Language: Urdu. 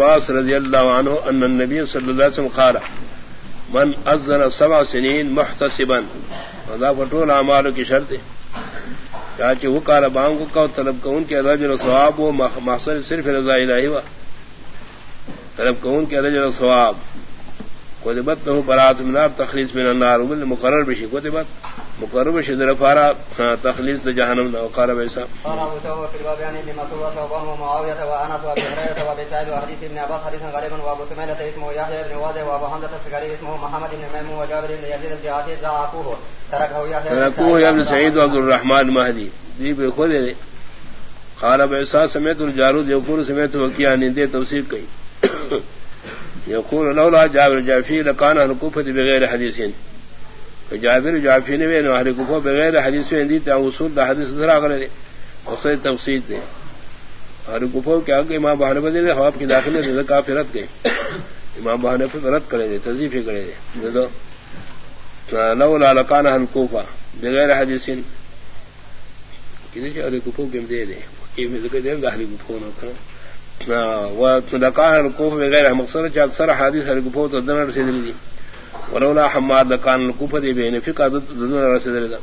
عباس رضی اللہ عنہ ان النبی صلی اللہ علیہ وسلم قال، من اذن سبع سنین محتسبا. وذا فطول اعمال کی شرط چاچے وہ کار بام کو طلب کو ان کے رجل ثواب و محصر صرف رضا الہی و طلب کو ان کے رجل ثواب۔ کتبت له برات من النار تخلیص من النار مقرر بشی کتبت مقرب شدر فارا تخلیص دا جہنم دا وقال بیسا. قال ابو تو في الباب يعني بما سوى صوبان ومعاوية وانس وابي هريرة وابي سعيد وحديث ابن عباس حديثا غالبا وابو سميلة اسمه يحيى بن واضح وابو حمزة السكري اسمه محمد بن ميمون وجابر بن يزيد الجهاتي ضعفوه تركه يحيى تركوه يا ابن سعيد وعبد الرحمن مهدي دي بخود قال بيسا سمعت الجارود يقول سمعت وكيا نندي توصيل كي يقول لولا جابر جافي لكان الكوفة بغير حديثين جابر جافی نے نو ہر گفو بغیر حدیث میں دی تا اصول دا حدیث ذرا کرے اس نے تفصیل دے ہر گفو کیا کہ امام بہن بدے نے خواب کی داخلے دے کافرت گئے امام بہن پہ رد کرے دے تذیف کرے دے دو لو لا لکان ہن کوفہ بغیر حدیث کسی ہر گفو کے دے دے کہ میں ذکر دے گا ہر گفو نہ کرنا و تلقاہ الکوفہ بغیر مقصد اکثر حدیث ہر گفو تو دنر سے دی ولولا حماد لکان الكوفه دی بین فقہ ضد رسول الله